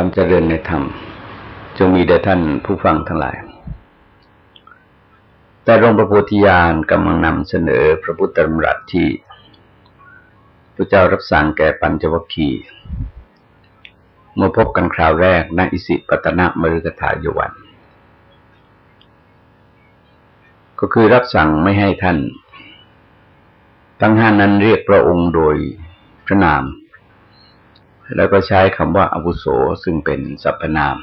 ความเจริญในธรรม จงมีแด่ท่านผู้ฟังทั้งหลาย แต่หลวงพระโพธิญาณกำลังนำเสนอพระพุทธธรรมรัตที่พระเจ้ารับสั่งแก่ปัญจวัคคีย์เมื่อพบกันคราวแรกณอิสิปตนะมฤกถายวัน ก็คือรับสั่งไม่ให้ท่าน ทั้งห้านั้นเรียกพระองค์โดยพระนาม แล้วก็ใช้คำว่าอาวุโสซึ่งเป็นสรรพนาม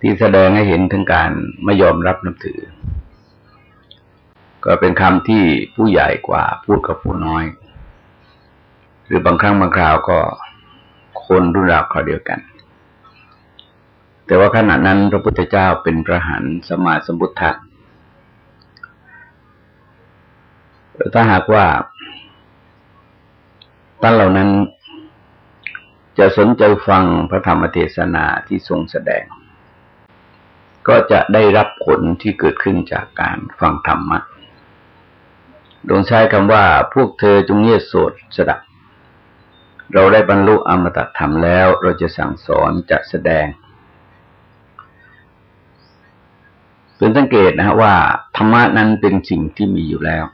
ที่แสดงให้เห็นถึงการไม่ยอมรับนับถือ ก็เป็นคำที่ผู้ใหญ่กว่าพูดกับผู้น้อย หรือบางครั้งบางคราวก็คนรุ่นราวเขาวเดียวกัน แต่ว่าขณะนั้นพระพุทธเจ้าเป็นพระหันสมาสมบุทธะถ้าหากว่าท่านเหล่านั้น จะสนใจฟังพระธรรมเทศนาที่ทรงแสดง ก็จะได้รับผลที่เกิดขึ้นจากการฟังธรรมะโดยใช้คำว่าพวกเธอจงเงียบโสดสดับ เราได้บรรลุอมตะธรรมแล้ว เราจะสั่งสอนจะแสดงเป็นสังเกตนะว่าธรรมะนั้นเป็นสิ่งที่มีอยู่แล้ว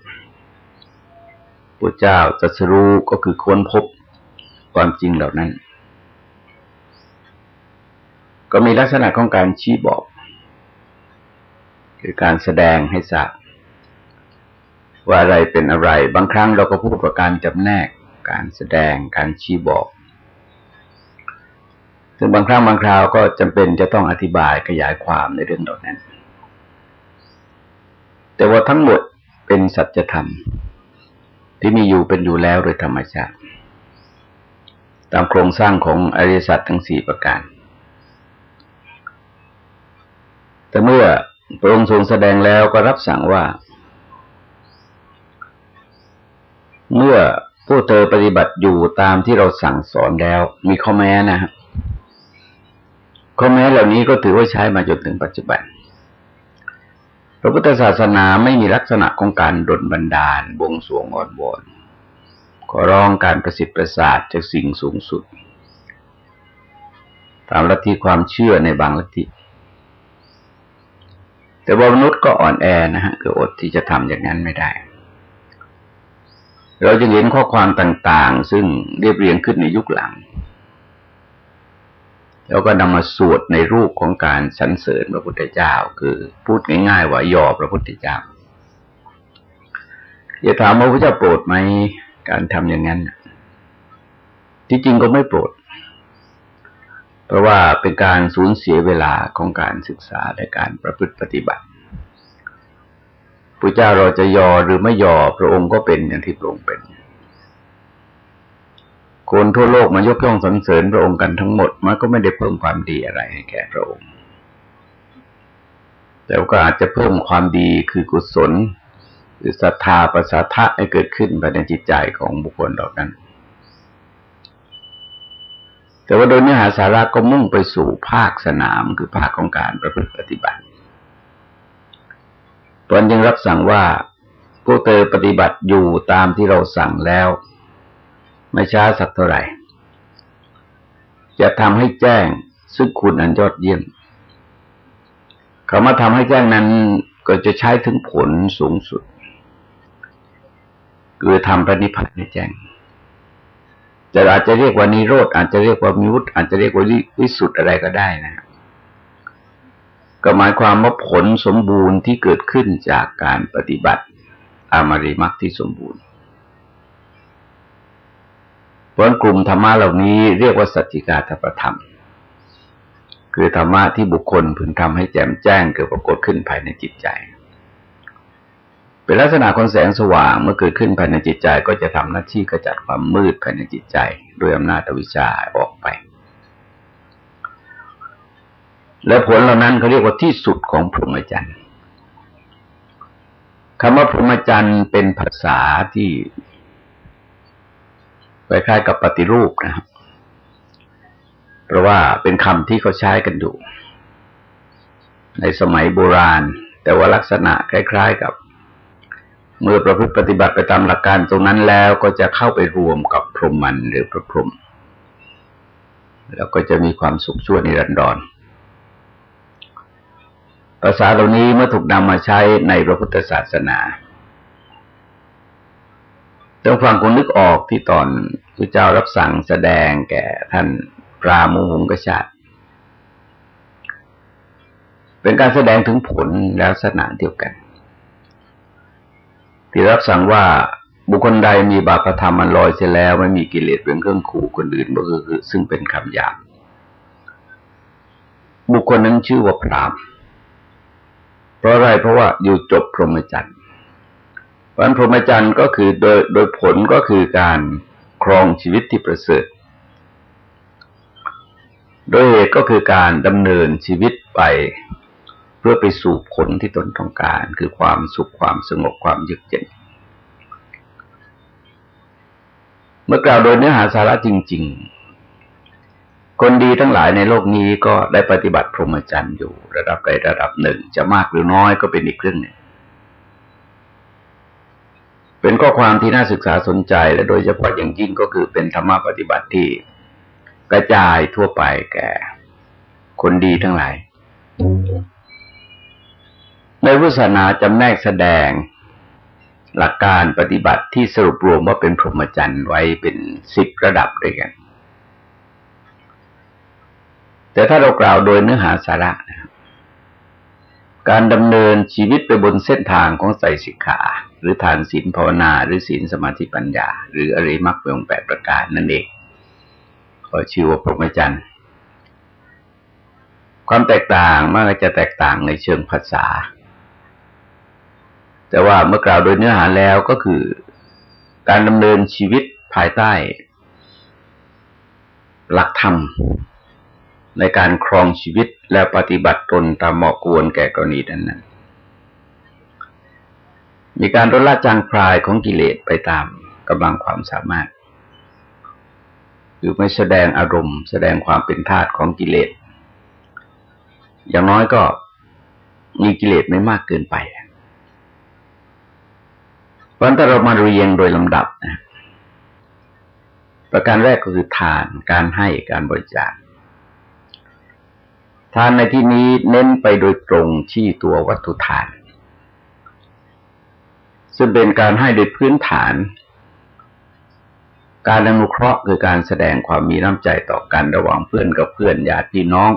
พระเจ้าตรัสรู้ก็คือค้นพบความจริงเหล่านั้น ก็มีลักษณะของการชี้บอก คือการแสดงให้ทราบว่าอะไรเป็นอะไร บางครั้งเราก็พูดว่าการจำแนก การแสดงการชี้บอก ซึ่งบางครั้งบางคราวก็จำเป็นจะต้องอธิบายขยายความในเรื่องเหล่านั้น แต่ว่าทั้งหมดเป็นสัจธรรม ที่มีอยู่เป็นอยู่แล้วโดยธรรมชาติ ตามโครงสร้างของอริยสัจทั้งสี่ประการ แต่เมื่อพระองค์ทรงแสดงแล้วก็รับสั่งว่า เมื่อผู้เธอปฏิบัติอยู่ตามที่เราสั่งสอนแล้ว มีข้อแม้นะครับข้อแม้เหล่านี้ก็ถือว่าใช้มาจนถึงปัจจุบัน พระพุทธศาสนาไม่มีลักษณะของการดลบันดาลบวงสวงอ่อนวอนขอร้องการประสิทธิ์ประสาทจากสิ่งสูงสุด ตามลัทธิความเชื่อในบางลัทธิ แต่ว่ามนุษย์ก็อ่อนแอนะฮะคืออดที่จะทำอย่างนั้นไม่ได้ เราจะเห็นข้อความต่างๆ ซึ่งเรียบเรียงขึ้นในยุคหลัง แล้วก็นำมาสวดในรูปของการสรรเสริญพระพุทธเจ้า คือพูดง่ายๆว่ายอพระพุทธเจ้าอย่าถามว่าพระเจ้าโปรดไหมการทำอย่างนั้นที่จริงก็ไม่โปรด เพราะว่าเป็นการสูญเสียเวลาของการศึกษาและการประพฤติปฏิบัติพระเจ้าเราจะยอหรือไม่ยอพระองค์ก็เป็นอย่างที่พระองค์เป็น คนทั่วโลกมายกย่องสรรเสริญพระองค์กันทั้งหมดมันก็ไม่ได้เพิ่มความดีอะไรให้แก่พระองค์ แต่ก็อาจจะเพิ่มความดีคือกุศล หรือศรัทธาประสาทะให้เกิดขึ้นภายในจิตใจของบุคคลเหล่านั้น แต่ว่าโดยเนื้อหาสาระก็มุ่งไปสู่ภาคสนามคือภาคของการประพฤติปฏิบัติตอนยังรับสั่งว่าพวกเธอปฏิบัติอยู่ตามที่เราสั่งแล้ว ไม่ช้าสักเท่าไหร่ จะทำให้แจ้งซึ่งคุณอันยอดเยี่ยมเขามาทำให้แจ้งนั้นก็จะใช้ถึงผลสูงสุด คือทำพระนิพพานให้แจ้ง แต่อาจจะเรียกว่านิโรธอาจจะเรียกว่ามิวุตอาจจะเรียกว่าวิสุทธ์อะไรก็ได้นะก็หมายความว่าผลสมบูรณ์ที่เกิดขึ้นจากการปฏิบัติอามาริมักที่สมบูรณ์พราะกลุ่มธรรมะเหล่านี้เรียกว่าสัจจิกาธรรมธรรม คือธรรมะที่บุคคลพึงทำให้แจ่มแจ้งเกิดปรากฏขึ้นภายในจิตใจ เป็นลักษณะของแสงสว่างเมื่อเกิดขึ้นภายในจิตใจก็จะทำหน้าที่กระจัดความมืดภายในจิตใจด้วยอำนาจวิชาออกไป และผลเหล่านั้นเขาเรียกว่าที่สุดของพรหมจรรย์คำว่าพรหมจรรย์เป็นภาษาที่คล้ายๆกับปฏิรูปนะครับ เพราะว่าเป็นคำที่เขาใช้กันอยู่ ในสมัยโบราณ แต่ว่าลักษณะคล้าย ๆ กับ เมื่อประพฤติปฏิบัติไปตามหลักการตรงนั้นแล้วก็จะเข้าไปรวมกับพรหมันหรือพระพรหมแล้วก็จะมีความสุขชั่วนิรันดรภาษาเหล่านี้เมื่อถูกนำมาใช้ในพระพุทธศาสนาต้องฟังคนนึกออกที่ตอนพระเจ้ารับสั่งแสดงแก่ท่านปราโมหงกชาติเป็นการแสดงถึงผลแล้วสนาเดียวกัน ที่รับสั่งว่าบุคคลใดมีบาปธรรมมันลอยเสียแล้ว ไม่มีกิเลสเป็นเครื่องขู่คนอื่นก็คือซึ่งเป็นคำหยาบบุคคลนั้นชื่อว่าพรามเพราะอะไรเพราะว่าอยู่จบพรหมจรรย์วันพรหมจรรย์ก็คือโดยโดยผลก็คือการครองชีวิตที่ประเสริฐ โดยเหตุก็คือการดำเนินชีวิตไป เพื่อไปสู่ผลที่ตนต้องการ คือความสุขความสงบความยึกเย็นเมื่อกล่าวโดยเนื้อหาสาระจริง ๆ คนดีทั้งหลายในโลกนี้ก็ได้ปฏิบัติพรหมจรรย์อยู่ระดับใดระดับหนึ่ง จะมากหรือน้อยก็เป็นอีกเรื่องหนึ่งเป็นข้อความที่น่าศึกษาสนใจและโดยเฉพาะอย่างยิ่งก็คือเป็นธรรมะปฏิบัติที่กระจายทั่วไปแก่ คนดีทั้งหลาย ในพุทธศาสนาจำแนกแสดงหลักการปฏิบัติที่สรุปรวมว่าเป็นพรหมจรรย์ไว้เป็นสิบระดับด้วยกัน แต่ถ้าเรากล่าวโดยเนื้อหาสาระนะการดำเนินชีวิตไปบนเส้นทางของใส่สิกขา หรือทานศีลภาวนาหรือศีลสมาธิปัญญา หรืออริมักเป็นองแปดประการนั่นเองก็ชื่อว่าพรหมจรรย์ความแตกต่างมักจะแตกต่างในเชิงภาษา แต่ว่าเมื่อกล่าวโดยเนื้อหาแล้วก็คือการดำเนินชีวิตภายใต้ หลักธรรม ในการครองชีวิตและปฏิบัติตนตามเหมาะควรแก่กรณีนั้นนั้นมีการลดละจางคลายของกิเลสไปตามกำลังความสามารถคือไม่แสดงอารมณ์ แสดงความเป็นธาตุของกิเลส อย่างน้อยก็มีกิเลสไม่มากเกินไป เพราะถ้าเรามาเรียงโดยลำดับนะประการแรกก็คือทานการให้การบริจาคทานในที่นี้เน้นไปโดยตรงที่ตัววัตถุทาน ซึ่งเป็นการให้โดยพื้นฐาน การอนุเคราะห์คือการแสดงความมีน้ำใจต่อกันระหว่างเพื่อนกับเพื่อนญาติพี่น้อง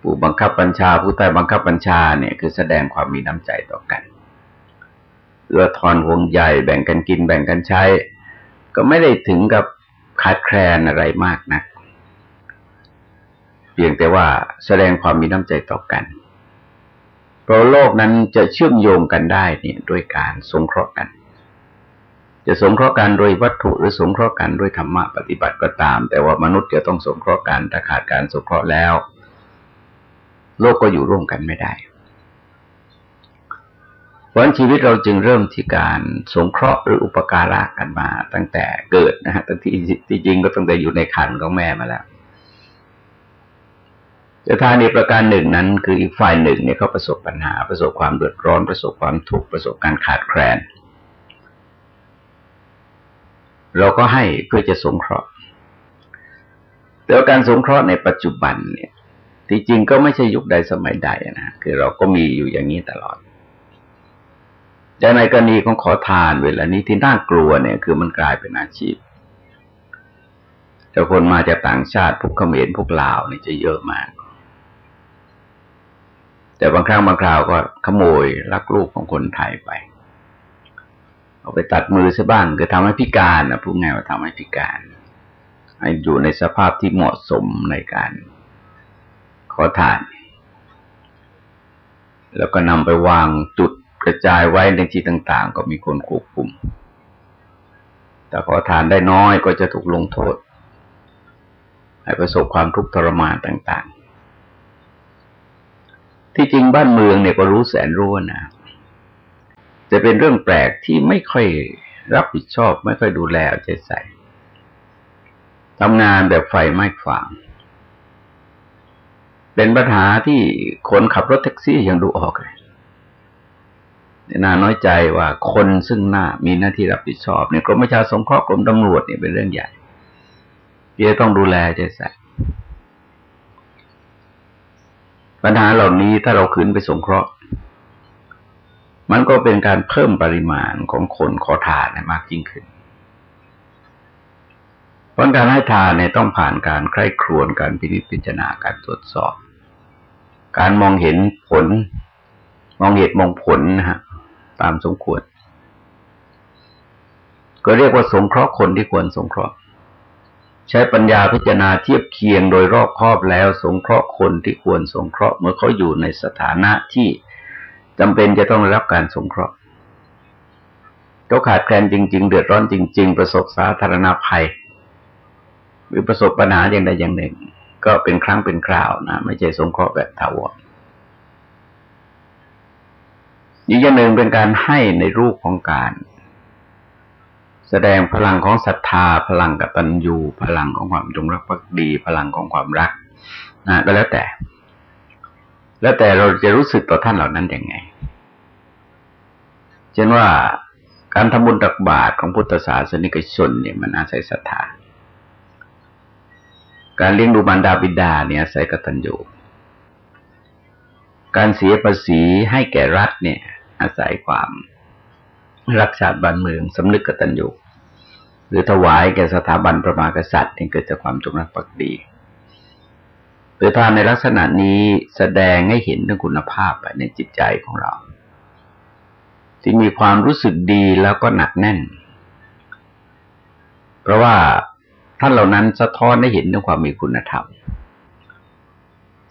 ผู้บังคับบัญชาผู้ใต้บังคับบัญชาเนี่ยคือแสดงความมีน้ำใจต่อกัน เอื้อทอนห่วงใยแบ่งกันกินแบ่งกันใช้ ก็ไม่ได้ถึงกับขาดแคลนอะไรมากนะัก เพียงแต่ว่าแสดงความมีน้ำใจต่อกันเพราะโลกนั้นจะเชื่อมโยงกันได้เนี่ยด้วยการสงเคราะห์กัน จะสงเคราะห์กันโดยวัตถุหรือสงเคราะห์กันด้วยธรรมะปฏิบัติก็ตาม แต่ว่ามนุษย์จะต้องสงเคราะห์กันถ้าขาดการสงเคราะห์แล้ว โลกก็อยู่ร่วมกันไม่ได้ เพราะชีวิตเราจึงเริ่มที่การสงเคราะห์หรืออุปการะกันมาตั้งแต่เกิดนะฮะตั้งที่ที่จริงก็ตั้งแต่อยู่ในคันของแม่มาแล้วแต่ทานอีประการหนึ่งนั้น คืออีกฝ่ายหนึ่งเนี่ยเขาประสบปัญหาประสบความเดือดร้อน ประสบความทุกข์ประสบการขาดแคลน เราก็ให้เพื่อจะสงเคราะห์ แต่การสงเคราะห์ในปัจจุบันเนี่ยที่จริงก็ไม่ใช่ยุคใดสมัยใดนะคือเราก็มีอยู่อย่างนี้ตลอด แต่ในกรณีของขอทานเวลานี้ที่น่ากลัวเนี่ยคือมันกลายเป็นอาชีพแต่คนมาจากต่างชาติพวกเขมรพวกลาวนี่จะเยอะมาก แต่บางครั้งบางคราวก็ขโมยลักลูกของคนไทยไป เอาไปตัดมือซะบ้างคือทำให้พิการนะพูดง่ายว่าทำให้พิการให้อยู่ในสภาพที่เหมาะสมในการขอทาน แล้วก็นำไปวางจุด กระจายไว้ในที่ต่าง ๆ ก็มีคนควบคุม แต่ขอทานได้น้อยก็จะถูกลงโทษ ให้ประสบความทุกข์ทรมานต่าง ๆ ที่จริงบ้านเมืองเนี่ยก็รู้แสนรู้นะจะเป็นเรื่องแปลกที่ไม่ค่อยรับผิดชอบ ไม่ค่อยดูแลเอาใจใส่ทำงานแบบไฟไม่ฝาง เป็นปัญหาที่คนขับรถแท็กซี่ยังดูออกเลย น่าน้อยใจว่าคนซึ่งหน้ามีหน้าที่รับผิดชอบเนี่ยกรมประชาสงเคราะห์กรมตำรวจเนี่ยเป็นเรื่องใหญ่ที่จะต้องดูแลใจใส่ปัญหาเหล่านี้ถ้าเราขืนไปสงเคราะห์ มันก็เป็นการเพิ่มปริมาณของคนขอทานมากยิ่งขึ้นเพราะการให้ทานเนี่ยต้องผ่านการใคร่ครวญการพิจารณาการตรวจสอบ การมองเห็นผล มองเหตุมองผลนะฮะ ตามสมควร ก็เรียกว่าสงเคราะห์คนที่ควรสงเคราะห์ ใช้ปัญญาพิจารณาเทียบเคียงโดยรอบครอบแล้ว สงเคราะห์คนที่ควรสงเคราะห์เมื่อเขาอยู่ในสถานะที่จำเป็นจะต้องได้รับการสงเคราะห์เขาขาดแคลนจริง ๆ เดือดร้อนจริง ๆ ประสบสาธารณภัย หรือประสบปัญหาอย่างใดอย่างหนึ่ง ก็เป็นครั้งเป็นคราวนะ ไม่ใช่สงเคราะห์แบบถาวร อีกอย่างหนึ่งเป็นการให้ในรูปของการ แสดงพลังของศรัทธา พลังกตัญญูพลังของความจงรักภักดี พลังของความรักนะก็แล้วแต่ แล้วแต่เราจะรู้สึกต่อท่านเหล่านั้นยังไง เช่นว่าการทำบุญตักบาตรของพุทธศาสนิกชนเนี่ยมันอาศัยศรัทธา การเลี้ยงดูบรรดาบิดาเนี่ยอาศัยกตัญญูการเสียภาษีให้แก่รัฐเนี่ย อาศัยความรักษาบ้านเมืองสำนึกกตัญญูหรือถวายแก่สถาบันประมากษัตริย์ที่เกิดจากความจงรักภักดีหรือทานในลักษณะนี้แสดงให้เห็นถึงคุณภาพในจิตใจของเรา ที่มีความรู้สึกดีแล้วก็หนักแน่น เพราะว่าท่านเหล่านั้นสะท้อนให้เห็นถึงความมีคุณธรรม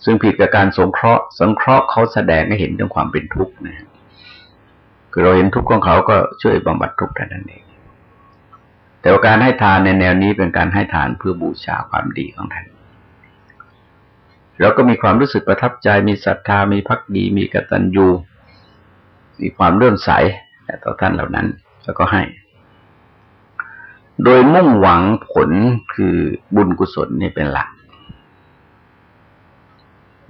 ซึ่งผิดกับการสงเคราะห์ สงเคราะห์เขาแสดงให้เห็นถึงความเป็นทุกข์นะคื คือเราเห็นทุกข์ของเขาก็ช่วยบำบัดทุกข์นั่นเอง แต่ว่าการให้ทานในแนวนี้เป็นการให้ทานเพื่อบูชาความดีของท่านเราก็มีความรู้สึกประทับใจมีศรัทธามีพักดีมีกตัญญูมีความเลื่อมใสต่อท่านเหล่านั้น แล้วก็ให้ โดยมุ่งหวังผลคือบุญกุศลนี่เป็นหลัก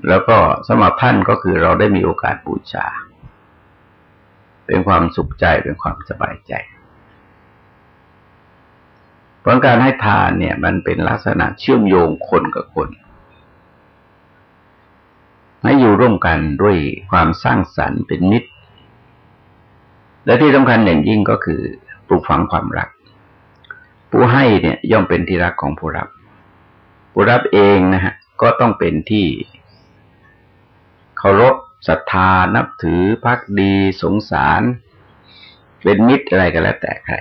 แล้วก็สำหรับท่านก็คือเราได้มีโอกาสบูชา เป็นความสุขใจเป็นความสบายใจเพราะการให้ทานเนี่ย มันเป็นลักษณะเชื่อมโยงคนกับคน ให้อยู่ร่วมกันด้วยความสร้างสรรค์เป็นนิด และที่สำคัญอย่างยิ่งก็คือปลูกฝังความรัก ผู้ให้เนี่ยย่อมเป็นที่รักของผู้รับ ผู้รับเองนะฮะก็ต้องเป็นที่เคารพ ศรัทธานับถือพักดีสงสาร เป็นมิตรอะไรก็แล้วแต่ใคร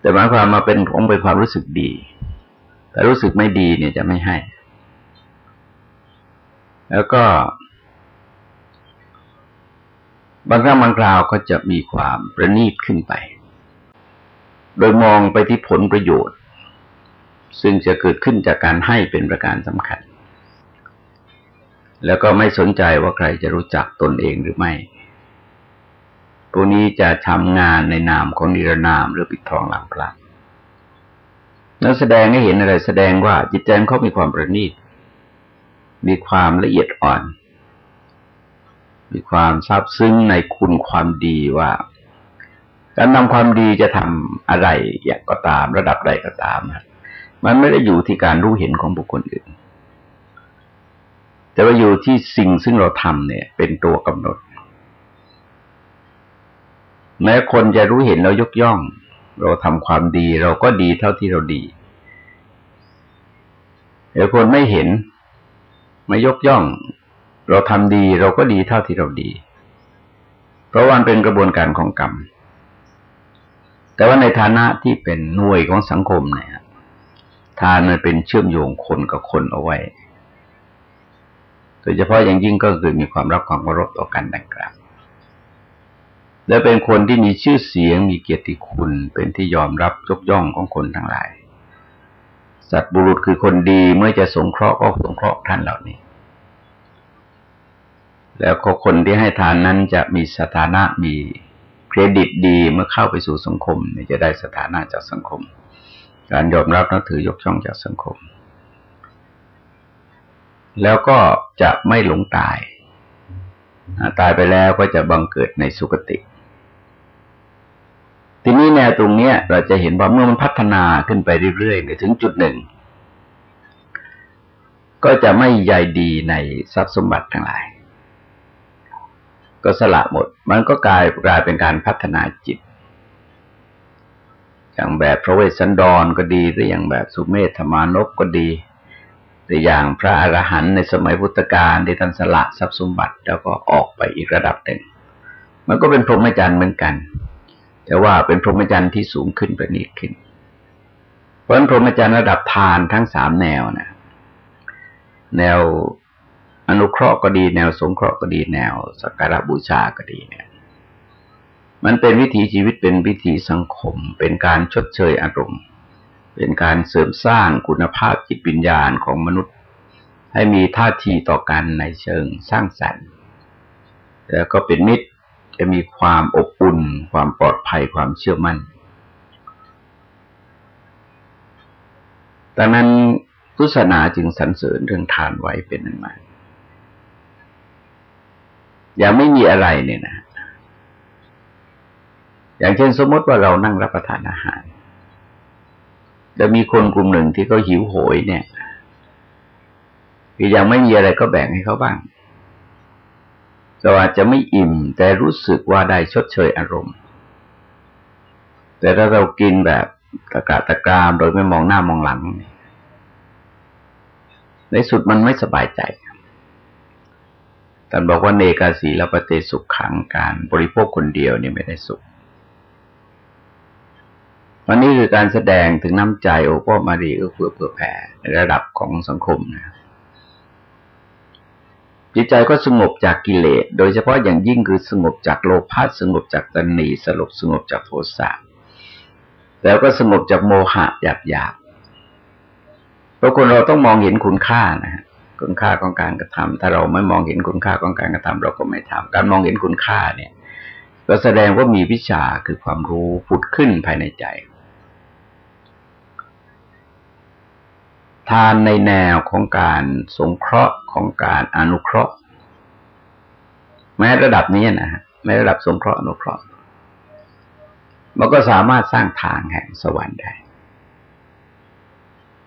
แต่หมายความมาเป็นของเป็นความรู้สึกดี แต่รู้สึกไม่ดีเนี่ยจะไม่ให้ แล้วก็บางครั้งบางคราวก็จะมีความประณีตขึ้นไป โดยมองไปที่ผลประโยชน์ ซึ่งจะเกิดขึ้นจากการให้เป็นประการสำคัญ แล้วก็ไม่สนใจว่าใครจะรู้จักตนเองหรือไม่พวกนี้จะทำงานในนามของนิรนามหรือปิดทองหลังพระนั้นแสดงให้เห็นอะไรแสดงว่าจิตใจเขามีความประณีต มีความละเอียดอ่อน มีความซาบซึ้งในคุณความดีว่า การนำความดีจะทำอะไรอย่างก็ตามระดับใดก็ตาม มันไม่ได้อยู่ที่การรู้เห็นของบุคคลอื่น แต่ว่าอยู่ที่สิ่งซึ่งเราทำเนี่ย เป็นตัวกำหนด แม้คนจะรู้เห็นเรายกย่อง เราทำความดีเราก็ดีเท่าที่เราดีแต่คนไม่เห็น ไม่ยกย่อง เราทำดีเราก็ดีเท่าที่เราดี เพราะว่าเป็นกระบวนการของกรรม แต่ว่าในฐานะที่เป็นหน่วยของสังคมเนี่ยทานมันเป็นเชื่อมโยงคนกับคนเอาไว้ ดยเฉพาะอย่างยิ่งก็คือมีความรักความเคารพต่อกันดังกล่าวและเป็นคนที่มีชื่อเสียงมีเกียรติคุณเป็นที่ยอมรับยกย่องของคนทั้งหลาย สัตว์บุรุษคือคนดีเมื่อจะสงเคราะห์ก็สงเคราะห์ท่านเหล่านี้ แล้วก็คนที่ให้ทานนั้นจะมีสถานะมีเครดิตดีเมื่อเข้าไปสู่สังคมจะได้สถานะจากสังคม การยอมรับนับถือยกช่องจากสังคม แล้วก็จะไม่หลงตาย ตายไปแล้วก็จะบังเกิดในสุคติ ทีนี้แนวตรงเนี้ย เราจะเห็นว่าเมื่อมันพัฒนาขึ้นไปเรื่อยๆถึงจุดหนึ่ง ก็จะไม่ใยดีในทรัพย์สมบัติทั้งหลาย ก็สละหมด มันก็กลายกลายเป็นการพัฒนาจิต อย่างแบบพระเวสสันดรก็ดีหรืออย่างแบบสุเมธธรรมานพก็ดี หรือย่างพระอรหันต์ในสมัยพุทธกาลที่ท่านสละทรัพย์สมบัติ แล้วก็ออกไปอีกระดับหนึ่ง มันก็เป็นพรหมจรรย์เหมือนกัน แต่ว่าเป็นพรหมจรรย์ที่สูงขึ้นประณีตขึ้น เพราะฉะนั้นพรหมจรรย์ระดับทานทั้งสามแนวนะแนวอนุเคราะห์ก็ดี แนวสงเคราะห์ก็ดีแนวสักการะบูชาก็ดีเนี่ยมันเป็นวิถีชีวิตเป็นวิถีสังคม เป็นการชดเชยอารมณ์ เป็นการเสริมสร้างคุณภาพจิตวิญญาณของมนุษย์ ให้มีท่าทีต่อกันในเชิงสร้างสรรค์ แล้วก็เป็นมิตรจะมีความอบอุ่น ความปลอดภัยความเชื่อมั่นดังนั้นพุทธศาสนาจึงสรรเสริญเรื่องทานไว้เป็นอันมากอย่าไม่มีอะไรเนี่ยนะ อย่างเช่นสมมติว่าเรานั่งรับประทานอาหาร จะมีคนกลุ่มหนึ่งที่เขาหิวโหยเนี่ยคือยังไม่มีอะไรก็แบ่งให้เขาบ้างเราอาจจะไม่อิ่ม แต่รู้สึกว่าได้ชดเชยอารมณ์ แต่ถ้าเรากินแบบตะกาตะกรามโดยไม่มองหน้ามองหลัง ในสุดมันไม่สบายใจท่านบอกว่าเนกาสีละปฏิสุขขังการบริโภคคนเดียวนี่ไม่ได้สุข วันนี้คือการแสดงถึงน้ำใจโอปอมารีเอื้อเฟื้อเผื่อแผ่ในระดับของสังคมนะจิตใจก็สงบจากกิเลส โดยเฉพาะอย่างยิ่งคือสงบจากโลภะสงบจากตัณหีสลบสงบจากโทสะแล้วก็สงบจากโมหะหยาบหยาบเพราะคนเราต้องมองเห็นคุณค่านะฮะคุณค่าของการกระทำถ้าเราไม่มองเห็นคุณค่าของการกระทำเราก็ไม่ทำการมองเห็นคุณค่าเนี่ย ก็แสดงว่ามีวิชาคือความรู้ผุดขึ้นภายในใจ ทานในแนวของการสงเคราะห์ของการอนุเคราะห์ แม้ระดับนี้นะฮะแม้ระดับสงเคราะห์อนุเคราะห์ มันก็สามารถสร้างทางแห่งสวรรค์ได้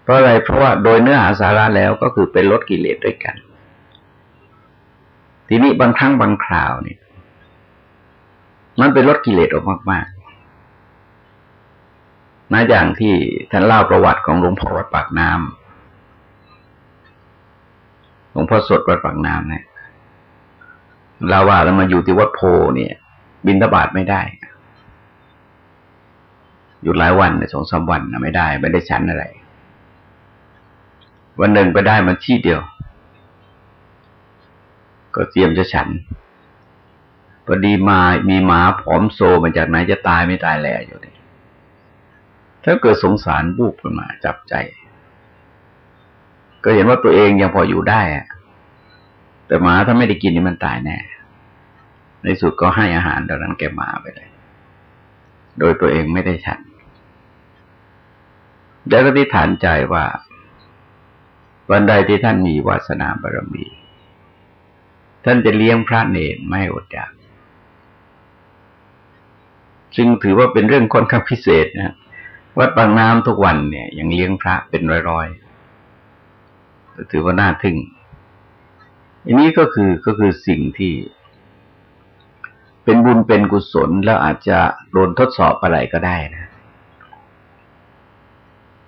เพราะอะไรเพราะว่าโดยเนื้อหาสาระแล้วก็คือเป็นลดกิเลสด้วยกัน ทีนี้บางครั้งบางคราวเนี่ย มันเป็นลดกิเลสออกมากๆนะอย่างที่ท่านเล่าประวัติของหลวงพ่อวัดปากน้ำหลวงพ่อสดวัดปากน้ำเนี่ยเราว่าเรามาอยู่ที่วัดโพเนี่ย บินทบาทไม่ได้อยู่หลายวันสองสามวันนะไม่ได้ ไม่ได้ฉันอะไร วันหนึ่งไปได้มันที่เดียว ก็เตรียมจะฉันพอดีมามีหมาผอมโซมาจากไหนจะตายไม่ตายแลอยู่นี่ถ้าเกิดสงสารบูบขึ้นมา จับใจ ก็เห็นว่าตัวเองยังพออยู่ได้แต่หมาถ้าไม่ได้กินนี่มันตายแน่ ในสุดก็ให้อาหารตอนนั้นแกหมาไปเลย โดยตัวเองไม่ได้ฉันแล้วก็ที่ฐานใจว่า วันใดที่ท่านมีวาสนาบารมี ท่านจะเลี้ยงพระเนรไม่อดอยากจึงถือว่าเป็นเรื่องค่อนข้างพิเศษนะวัดบางน้ำทุกวันเนี่ยยังเลี้ยงพระเป็นร้อยๆ ถือว่าน่าทึ่ง อันนี้ก็คือก็คือสิ่งที่ เป็นบุญเป็นกุศลแล้วอาจจะโดนทดสอบอะไรก็ได้นะ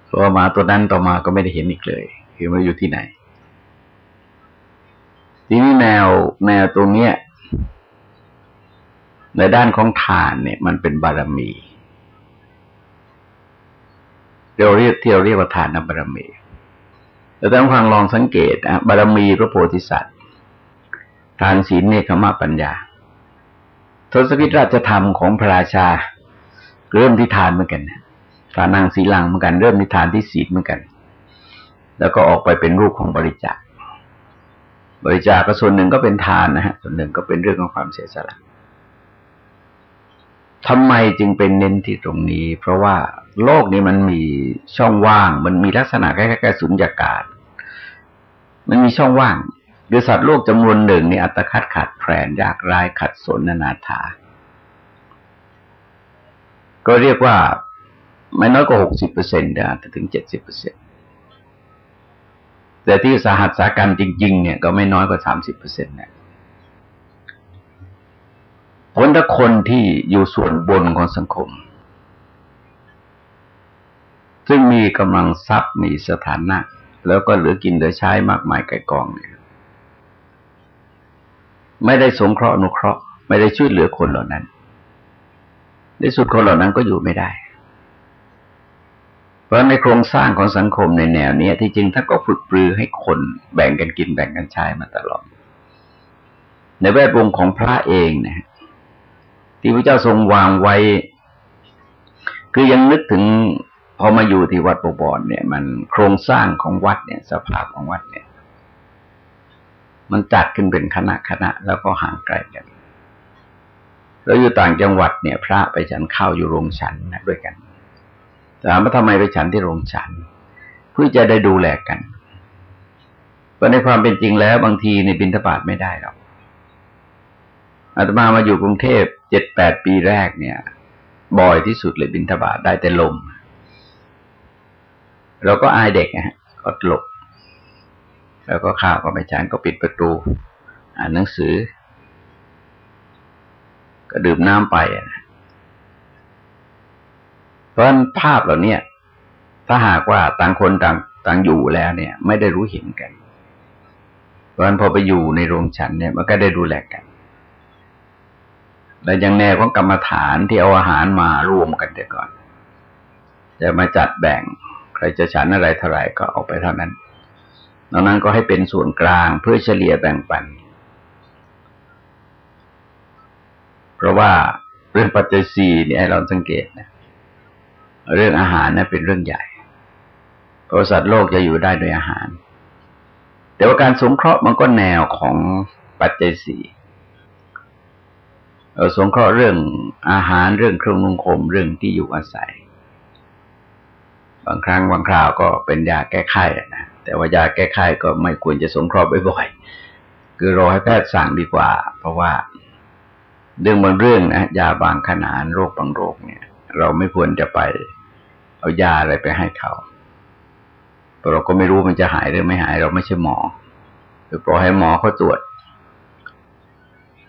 เพราะมาตัวนั้นต่อมาก็ไม่ได้เห็นอีกเลย คือมันอยู่ที่ไหน ทีนี้แนวแนวตรงเนี้ย ในด้านของทานเนี่ย มันเป็นบารมีเราเรียกที่เราเรียกว่าทานบารมี แต่ท่านฟังลองสังเกตนะบารมีพระโพธิสัตว์ทานศีลเนคขมาปัญญา ทศพิธราชธรรมของพระราชา เริ่มที่ทานเหมือนกันทานังศีลังเหมือนกัน เริ่มที่ทานที่ศีลเหมือนกัน แล้วก็ออกไปเป็นรูปของบริจาค บริจาคก็ส่วนหนึ่งก็เป็นทานนะฮะ ส่วนหนึ่งก็เป็นเรื่องของความเสียสละทำไมจึงเป็นเน้นที่ตรงนี้ เพราะว่าโลกนี้มันมีช่องว่าง มันมีลักษณะคล้ายๆสุญญากาศ มันมีช่องว่างหรือสัตว์โลกจำนวนหนึ่งนี่อัตคัดขัดแผนยากรายขัดสนนานาถา ก็เรียกว่าไม่น้อยกว่าหกสิบเปอร์เซ็นต์อาจจะถึงเจ็ดสิบเปอร์เซ็นต์แต่ที่สาหัสสาการจริง ๆ เนี่ยก็ไม่น้อยกว่าสามสิบเปอร์เซ็นต์เนี่ยผลถ้าคนที่อยู่ส่วนบนของสังคม ซึ่งมีกำลังทรัพย์มีสถานะ แล้วก็เหลือกินเหลือใช้มากมายไก่กองเนี่ยไม่ได้สงเคราะห์อนุเคราะห์ ไม่ได้ช่วยเหลือคนเหล่านั้นในสุดคนเหล่านั้นก็อยู่ไม่ได้ เพราะในโครงสร้างของสังคมในแนวนี้ที่จริงท่านก็ฝึกปรือให้คนแบ่งกันกินแบ่งกันใช้มาตลอด ในแวดวงของพระเองนะที่พระเจ้าทรงวางไว้ คือยังนึกถึง พอมาอยู่ที่วัดปบอนเนี่ย มันโครงสร้างของวัดเนี่ย สภาพของวัดเนี่ย มันจัดขึ้นเป็นคณะคณะแล้วก็ห่างไกลกันแล้วอยู่ต่างจังหวัดเนี่ย พระไปฉันข้าวอยู่โรงฉันนะด้วยกันถามว่าทำไมไปฉันที่โรงฉัน เพื่อจะได้ดูแลกันเพราะในความเป็นจริงแล้วบางทีในบินทบาทไม่ได้หรอกอาตมามาอยู่กรุงเทพเจ็ดแปดปีแรกเนี่ย บ่อยที่สุดเลยบินทบาทได้แต่ลมเเราก็อายเด็กนะก็หลบ แล้วก็ข้าวก็ไม่ฉันก็ปิดประตู อ่านหนังสือ ก็ดื่มน้ำไปนะเพราะภาพเหล่านี้ถ้าหากว่าต่างคนต่างต่างอยู่แล้วเนี่ย ไม่ได้รู้เห็นกัน เพราะฉะนั้นพอไปอยู่ในโรงฉันเนี่ยมันก็ได้ดูแลกันและยังแนวของกรรมฐานที่เอาอาหารมารวมกันแต่ก่อน จะมาจัดแบ่ง รจะฉันอะไรเท่าไหร่ก็เอาไปเท่านั้นนอกนั้นก็ให้เป็นส่วนกลางเพื่อเฉลี่ยแบ่งปัน เพราะว่าเรื่องปัจจัยสี่เนี่ยให้เราสังเกตนะเรื่องอาหารนะเป็นเรื่องใหญ่เพราะสัตว์โลกจะอยู่ได้โดยอาหาร แต่ว่าการสงเคราะห์มันก็แนวของปัจจัยสี่เราสงเคราะห์เรื่องอาหารเรื่องเครื่องนุ่งห่มเรื่องที่อยู่อาศัย บางครั้งบางคราวก็เป็นยาแก้ไขนะแต่ว่ายาแก้ไขก็ไม่ควรจะสงเคราะห์บ่อยๆคือรอให้แพทย์สั่งดีกว่า เพราะว่าเรื่องบางเรื่องนะยาบางขนาดโรคบางโรคเนี่ย เราไม่ควรจะไปเอายาอะไรไปให้เขาเพราะเราก็ไม่รู้มันจะหายหรือไม่หายเราไม่ใช่หมอหรือปล่อยให้หมอเขาตรวจ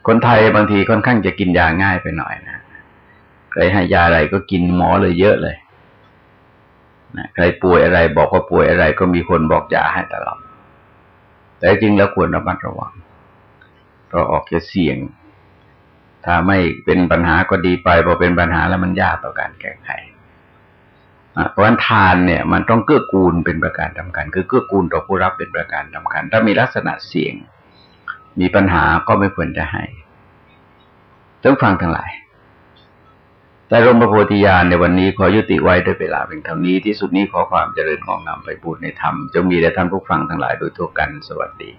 คนไทยบางทีค่อนข้างจะกินยาง่ายไปหน่อยนะใครให้ยาอะไรก็กินหมอเลยเยอะเลย นะใครป่วยอะไรบอกว่าป่วยอะไร ก็มีคนบอกยาให้ตลอดแต่จริงแล้วควรระมัดระวังเพราะออกจะเสี่ยง ถ้าไม่เป็นปัญหาก็ดีไปพอเป็นปัญหาแล้วมันยากต่อการแก้ไขเพราะฉะนั้นทานเนี่ยมันต้องเกื้อกูลเป็นประการสำคัญคือเกื้อกูลต่อผู้รับเป็นประการสำคัญ ถ้ามีลักษณะเสี่ยง มีปัญหาก็ไม่ควรจะให้ต้องฟังทั้งหลาย แต่รมพระโพธิญาณในวันนี้ขอยุติไว้ด้วยเวลาเป็นเท่านี้ที่สุดนี้ขอความเจริญงอกงามไปบูรณนธรรมจงมีแด่ท่านผู้ฟังทั้งหลายโดยทั่วกันสวัสดี